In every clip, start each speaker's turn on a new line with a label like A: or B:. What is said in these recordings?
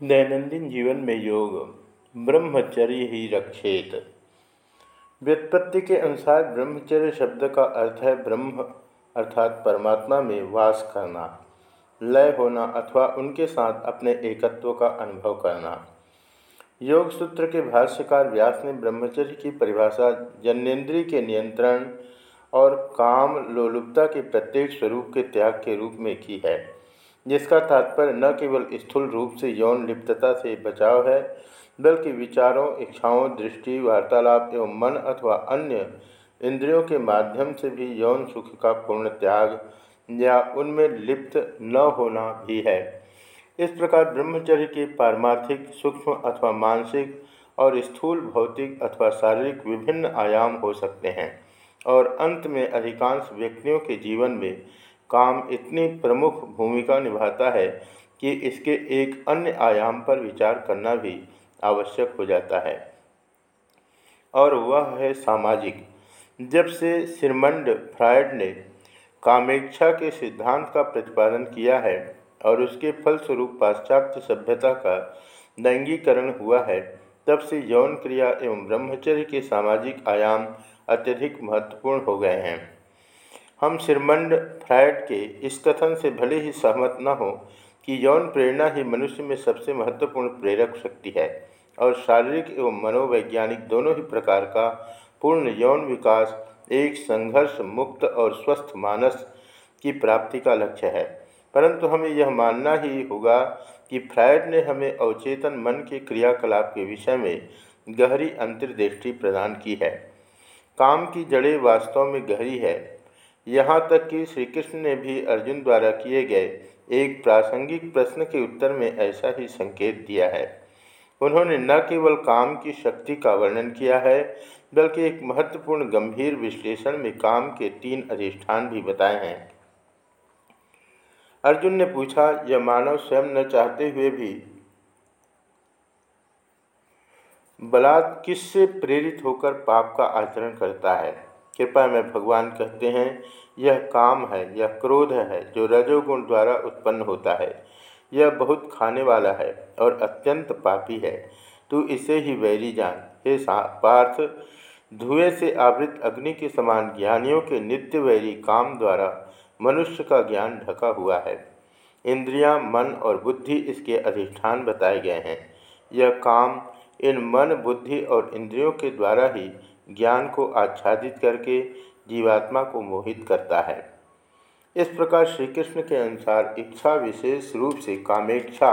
A: दैनंदिन जीवन में योग ब्रह्मचर्य ही रक्षेत। व्युत्पत्ति के अनुसार ब्रह्मचर्य शब्द का अर्थ है ब्रह्म, अर्थात परमात्मा में वास करना, लय होना अथवा उनके साथ अपने एकत्व का अनुभव करना। योग सूत्र के भाष्यकार व्यास ने ब्रह्मचर्य की परिभाषा जन्नेन्द्रिय के नियंत्रण और काम लोलुपता के प्रत्येक स्वरूप के त्याग के रूप में की है। जिसका तात्पर्य न केवल स्थूल रूप से यौन लिप्तता से बचाव है, बल्कि विचारों, इच्छाओं, दृष्टि, वार्तालाप एवं मन अथवा अन्य इंद्रियों के माध्यम से भी यौन सुख का पूर्ण त्याग या उनमें लिप्त न होना भी है। इस प्रकार ब्रह्मचर्य के पारमार्थिक, सूक्ष्म अथवा मानसिक और स्थूल भौतिक अथवा शारीरिक विभिन्न आयाम हो सकते हैं और अंत में अधिकांश व्यक्तियों के जीवन में काम इतनी प्रमुख भूमिका निभाता है कि इसके एक अन्य आयाम पर विचार करना भी आवश्यक हो जाता है। और वह है सामाजिक। जब से सिरमंड फ्रायड ने कामेक्षा के सिद्धांत का प्रतिपादन किया है और उसके फलस्वरूप पाश्चात्य सभ्यता का लैंगीकरण हुआ है, तब से यौन क्रिया एवं ब्रह्मचर्य के सामाजिक आयाम अत्यधिक महत्वपूर्ण हो गए हैं। हम सिरमंड फ्रायड के इस कथन से भले ही सहमत न हो कि यौन प्रेरणा ही मनुष्य में सबसे महत्वपूर्ण प्रेरक शक्ति है और शारीरिक एवं मनोवैज्ञानिक दोनों ही प्रकार का पूर्ण यौन विकास एक संघर्ष मुक्त और स्वस्थ मानस की प्राप्ति का लक्ष्य है। परंतु हमें यह मानना ही होगा कि फ्रायड ने हमें अवचेतन मन के क्रियाकलाप के विषय में गहरी अंतर्दृष्टि प्रदान की है। काम की जड़ें वास्तव में गहरी है यहाँ तक कि श्री कृष्ण ने भी अर्जुन द्वारा किए गए एक प्रासंगिक प्रश्न के उत्तर में ऐसा ही संकेत दिया है। उन्होंने न केवल काम की शक्ति का वर्णन किया है, बल्कि एक महत्वपूर्ण गंभीर विश्लेषण में काम के तीन अधिष्ठान भी बताए हैं। अर्जुन ने पूछा, यह मानव स्वयं न चाहते हुए भी बलात् किससे प्रेरित होकर पाप का आचरण करता है? कृपा में भगवान कहते हैं यह काम है यह क्रोध है जो रजोगुण द्वारा उत्पन्न होता है। यह बहुत खाने वाला है और अत्यंत पापी है। तू इसे ही वैरी जान। हे पार्थ धुएँ से आवृत अग्नि के समान ज्ञानियों के नित्य वैरी काम द्वारा मनुष्य का ज्ञान ढका हुआ है। इंद्रियाँ, मन और बुद्धि इसके अधिष्ठान बताए गए हैं। यह काम इन मन बुद्धि और इंद्रियों के द्वारा ही ज्ञान को आच्छादित करके जीवात्मा को मोहित करता है। इस प्रकार श्री कृष्ण के अनुसार इच्छा विशेष रूप से कामेक्षा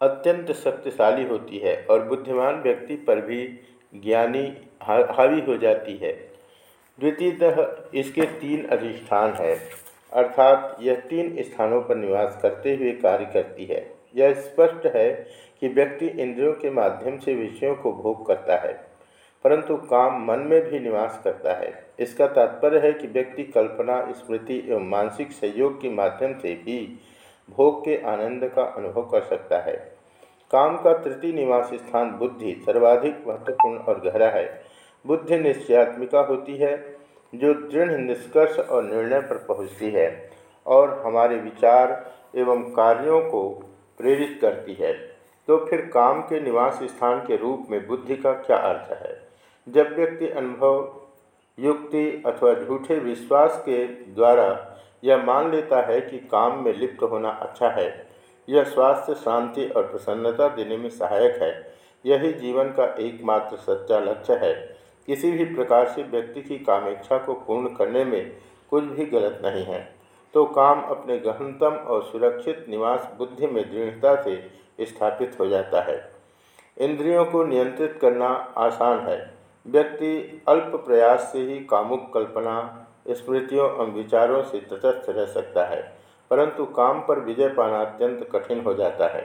A: अत्यंत शक्तिशाली होती है और बुद्धिमान व्यक्ति पर भी ज्ञानी हावी हो जाती है। द्वितीयतः इसके तीन अधिष्ठान है, अर्थात यह तीन स्थानों पर निवास करते हुए कार्य करती है। यह स्पष्ट है कि व्यक्ति इंद्रियों के माध्यम से विषयों को भोग करता है, परंतु काम मन में भी निवास करता है। इसका तात्पर्य है कि व्यक्ति कल्पना, स्मृति एवं मानसिक सहयोग के माध्यम से भी भोग के आनंद का अनुभव कर सकता है। काम का तृतीय निवास स्थान बुद्धि सर्वाधिक महत्वपूर्ण और गहरा है। बुद्धि निश्चयात्मिका होती है, जो दृढ़ निष्कर्ष और निर्णय पर पहुँचती है और हमारे विचार एवं कार्यों को प्रेरित करती है। तो फिर काम के निवास स्थान के रूप में बुद्धि का क्या अर्थ है? जब व्यक्ति अनुभव, युक्ति अथवा झूठे विश्वास के द्वारा यह मान लेता है कि काम में लिप्त होना अच्छा है, यह स्वास्थ्य, शांति और प्रसन्नता देने में सहायक है, यही जीवन का एकमात्र सच्चा लक्ष्य है। किसी भी प्रकार से व्यक्ति की कामेक्षा को पूर्ण करने में कुछ भी गलत नहीं है। तो काम अपने गहनतम और सुरक्षित निवास बुद्धि में दृढ़ता से स्थापित हो जाता है। इंद्रियों को नियंत्रित करना आसान है। व्यक्ति अल्प प्रयास से ही कामुक कल्पना, स्मृतियों एवं विचारों से तटस्थ रह सकता है, परंतु काम पर विजय पाना अत्यंत कठिन हो जाता है।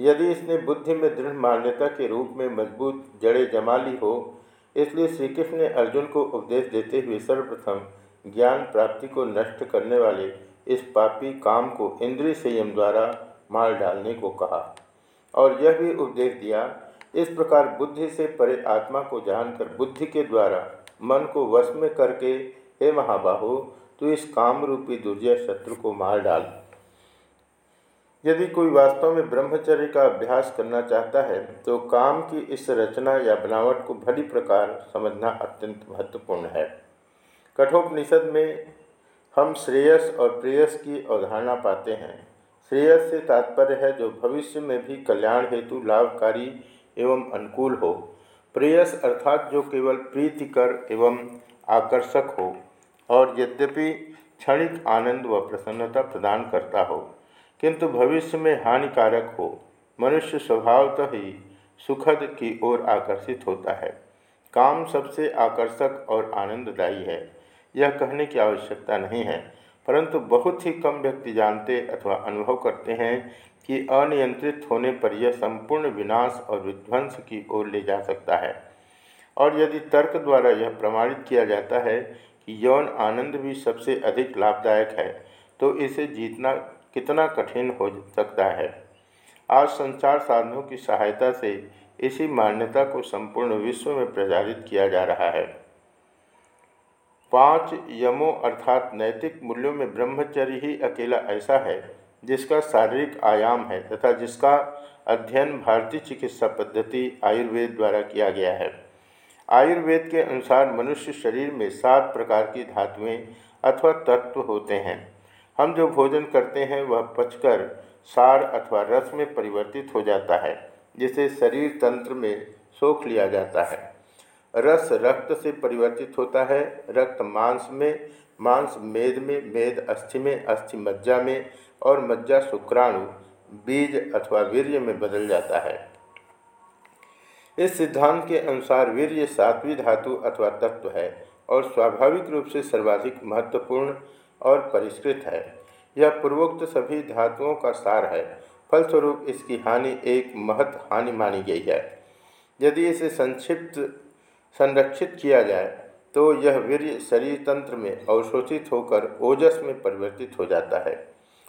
A: यदि इसने बुद्धि में दृढ़ मान्यता के रूप में मज़बूत, जड़ें जमा ली हो, इसलिए श्री कृष्ण ने अर्जुन को उपदेश देते हुए सर्वप्रथम ज्ञान प्राप्ति को नष्ट करने वाले इस पापी काम को इंद्रिय संयम द्वारा मार डालने को कहा और यह भी उपदेश दिया, इस प्रकार बुद्धि से परे आत्मा को जानकर बुद्धि के द्वारा मन को वश में करके, हे महाबाहु तो इस काम रूपी दुर्जय शत्रु को मार डाल। यदि कोई वास्तव में ब्रह्मचर्य का अभ्यास करना चाहता है तो काम की इस रचना या बनावट को भली प्रकार समझना अत्यंत महत्वपूर्ण है। कठोपनिषद में हम श्रेयस और प्रेयस की अवधारणा पाते हैं। श्रेयस से तात्पर्य है जो भविष्य में भी कल्याण हेतु लाभकारी एवं अनुकूल हो। प्रेयस अर्थात जो केवल प्रीतिकर एवं आकर्षक हो और यद्यपि क्षणिक आनंद व प्रसन्नता प्रदान करता हो, किंतु भविष्य में हानिकारक हो, मनुष्य स्वभावतः ही सुखद की ओर आकर्षित होता है। काम सबसे आकर्षक और आनंददायी है, यह कहने की आवश्यकता नहीं है। परंतु बहुत ही कम व्यक्ति जानते अथवा अनुभव करते हैं कि अनियंत्रित होने पर यह संपूर्ण विनाश और विध्वंस की ओर ले जा सकता है। और यदि तर्क द्वारा यह प्रमाणित किया जाता है कि यौन आनंद भी सबसे अधिक लाभदायक है तो इसे जीतना कितना कठिन हो सकता है। आज संचार साधनों की सहायता से इसी मान्यता को संपूर्ण विश्व में प्रचारित किया जा रहा है। पाँच यमों अर्थात नैतिक मूल्यों में ब्रह्मचर्य ही अकेला ऐसा है, जिसका शारीरिक आयाम है तथा जिसका अध्ययन भारतीय चिकित्सा पद्धति आयुर्वेद द्वारा किया गया है। आयुर्वेद के अनुसार मनुष्य शरीर में सात प्रकार की धातुएँ अथवा तत्व होते हैं। हम जो भोजन करते हैं, वह पचकर सार अथवा रस में परिवर्तित हो जाता है, जिसे शरीर तंत्र में सोख लिया जाता है। रस रक्त से परिवर्तित होता है। रक्त मांस में, मांस मेद में, मेद अस्थि में, अस्थि मज्जा में और मज्जा शुक्राणु, बीज अथवा वीर्य में बदल जाता है। इस सिद्धांत के अनुसार वीर्य सातवीं धातु अथवा तत्व है और स्वाभाविक रूप से सर्वाधिक महत्वपूर्ण और परिष्कृत है। यह पूर्वोक्त सभी धातुओं का सार है। फलस्वरूप इसकी हानि एक महत हानि मानी गई है। यदि इसे संक्षिप्त संरक्षित किया जाए तो यह वीर्य शरीर तंत्र में अवशोषित होकर ओजस में परिवर्तित हो जाता है।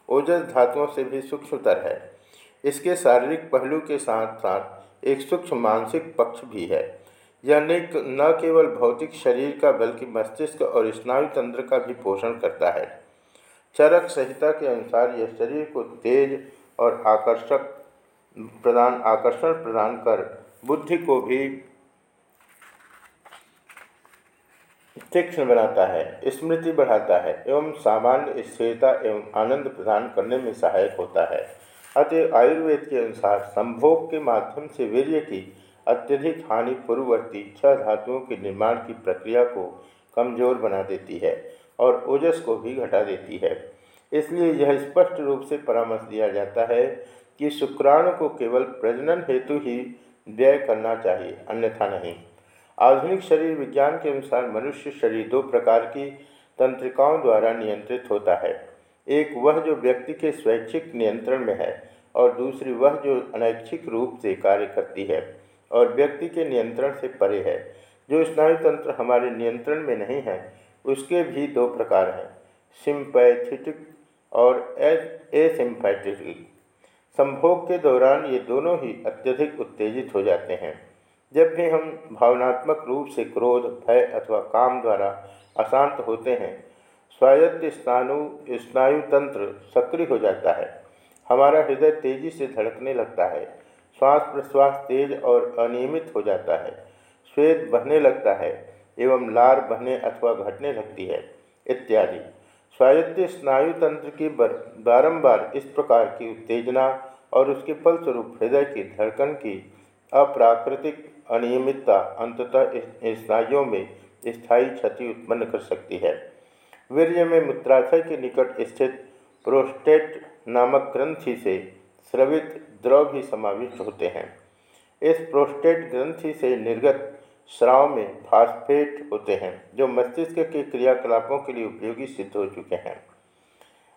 A: ओजस धातुओं से भी सूक्ष्मतर है। इसके शारीरिक पहलू के साथ साथ एक सूक्ष्म मानसिक पक्ष भी है। यह न केवल भौतिक शरीर का, बल्कि मस्तिष्क और स्नायु तंत्र का भी पोषण करता है। चरक संहिता के अनुसार यह शरीर को तेज और आकर्षक प्रदान, आकर्षण प्रदान कर बुद्धि को भी तीक्ष्ण बनाता है, स्मृति बढ़ाता है एवं सामान्य स्थिरता एवं आनंद प्रदान करने में सहायक होता है। अतः आयुर्वेद के अनुसार संभोग के माध्यम से वीर्य की अत्यधिक हानि पूर्ववर्ती छह धातुओं के निर्माण की प्रक्रिया को कमज़ोर बना देती है और ओजस को भी घटा देती है। इसलिए यह स्पष्ट रूप से परामर्श दिया जाता है कि शुक्राणु को केवल प्रजनन हेतु ही व्यय करना चाहिए, अन्यथा नहीं। आधुनिक शरीर विज्ञान के अनुसार मनुष्य शरीर दो प्रकार की तंत्रिकाओं द्वारा नियंत्रित होता है। एक वह जो व्यक्ति के स्वैच्छिक नियंत्रण में है और दूसरी वह जो अनैच्छिक रूप से कार्य करती है और व्यक्ति के नियंत्रण से परे है। जो स्नायु तंत्र हमारे नियंत्रण में नहीं है, उसके भी दो प्रकार हैं सिंपैथिटिक और एसिम्पैथिक संभोग के दौरान ये दोनों ही अत्यधिक उत्तेजित हो जाते हैं। जब भी हम भावनात्मक रूप से क्रोध, भय अथवा काम द्वारा अशांत होते हैं, स्वायत्त स्नायु तंत्र सक्रिय हो जाता है। हमारा हृदय तेज़ी से धड़कने लगता है, श्वास प्रश्वास तेज और अनियमित हो जाता है, श्वेत बहने लगता है एवं लार बहने अथवा घटने लगती है, इत्यादि। स्वायत्त स्नायु तंत्र की बारंबार इस प्रकार की उत्तेजना और उसके फलस्वरूप हृदय की धड़कन की अप्राकृतिक अनियमितता अंततः स्नायुओं में स्थायी क्षति उत्पन्न कर सकती है। वीर्य में मूत्राशय के निकट स्थित प्रोस्टेट नामक ग्रंथि से स्रवित द्रव भी समाविष्ट होते हैं। इस प्रोस्टेट ग्रंथि से निर्गत स्राव में फास्फेट होते हैं, जो मस्तिष्क के क्रियाकलापों के लिए उपयोगी सिद्ध हो चुके हैं।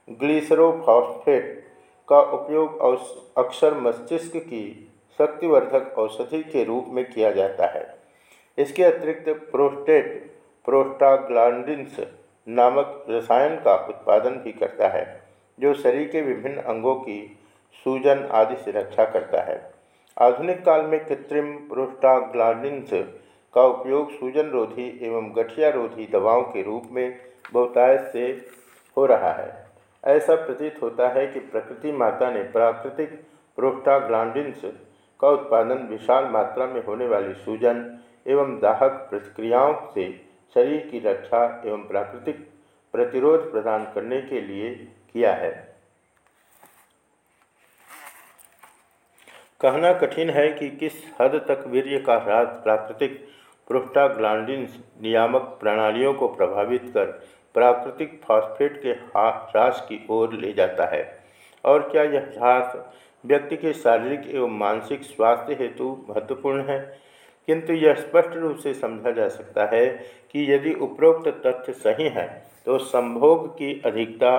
A: ग्लीसरोफॉस्फेट का उपयोग अक्सर मस्तिष्क की शक्तिवर्धक औषधि के रूप में किया जाता है। इसके अतिरिक्त प्रोस्टेट, प्रोस्टाग्लांडिन्स नामक रसायन का उत्पादन भी करता है, जो शरीर के विभिन्न अंगों की सूजन आदि से रक्षा करता है। आधुनिक काल में कृत्रिम प्रोस्टाग्लांडिन्स का उपयोग सूजन रोधी एवं गठिया रोधी दवाओं के रूप में बहुतायत से हो रहा है। ऐसा प्रतीत होता है कि प्रकृति माता ने प्राकृतिक प्रोस्टाग्लांडिन्स का उत्पादन विशाल मात्रा में होने वाली सूजन एवं दाहक प्रतिक्रियाओं से शरीर की रक्षा एवं प्राकृतिक प्रतिरोध प्रदान करने के लिए किया है। कहना कठिन है कि किस हद तक वीर्य का ह्रास प्राकृतिक प्रोस्टाग्लांडिन्स नियामक प्रणालियों को प्रभावित कर प्राकृतिक फॉस्फेट के ह्रास की ओर ले जाता है और क्या यह ह्रास व्यक्ति के शारीरिक एवं मानसिक स्वास्थ्य हेतु महत्वपूर्ण है। किंतु यह स्पष्ट रूप से समझा जा सकता है कि यदि उपरोक्त तथ्य सही है तो संभोग की अधिकता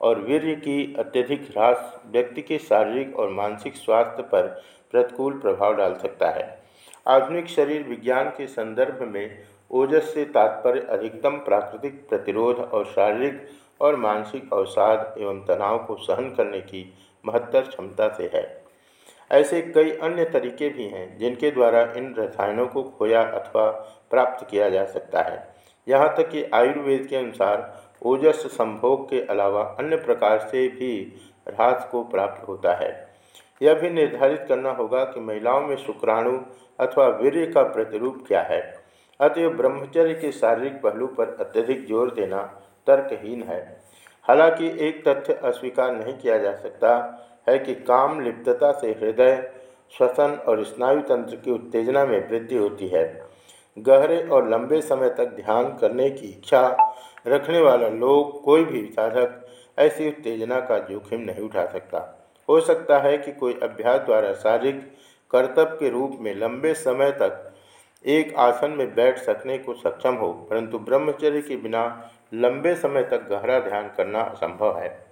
A: और वीर्य की अत्यधिक ह्रास व्यक्ति के शारीरिक और मानसिक स्वास्थ्य पर प्रतिकूल प्रभाव डाल सकता है। आधुनिक शरीर विज्ञान के संदर्भ में ओजस से तात्पर्य अधिकतम प्राकृतिक प्रतिरोध और शारीरिक और मानसिक अवसाद एवं तनाव को सहन करने की महत्तर क्षमता से है। ऐसे कई अन्य तरीके भी हैं, जिनके द्वारा इन रसायनों को खोया अथवा प्राप्त किया जा सकता है। यहाँ तक कि आयुर्वेद के अनुसार, ओजस संभोग के अलावा अन्य प्रकार से भी ह्रास को प्राप्त होता है। यह भी निर्धारित करना होगा कि महिलाओं में शुक्राणु अथवा वीर्य का प्रतिरूप क्या है। अतएव ब्रह्मचर्य के शारीरिक पहलू पर अत्यधिक ज़ोर देना तर्कहीन है। हालाँकि एक तथ्य अस्वीकार नहीं किया जा सकता है कि काम लिप्तता से हृदय, श्वसन और स्नायु तंत्र की उत्तेजना में वृद्धि होती है। गहरे और लंबे समय तक ध्यान करने की इच्छा रखने वाला लोग कोई भी साधक ऐसी उत्तेजना का जोखिम नहीं उठा सकता। हो सकता है कि कोई अभ्यास द्वारा शारीरिक कर्तव्य के रूप में लंबे समय तक एक आसन में बैठ सकने को सक्षम हो, परंतु ब्रह्मचर्य के बिना लंबे समय तक गहरा ध्यान करना असंभव है।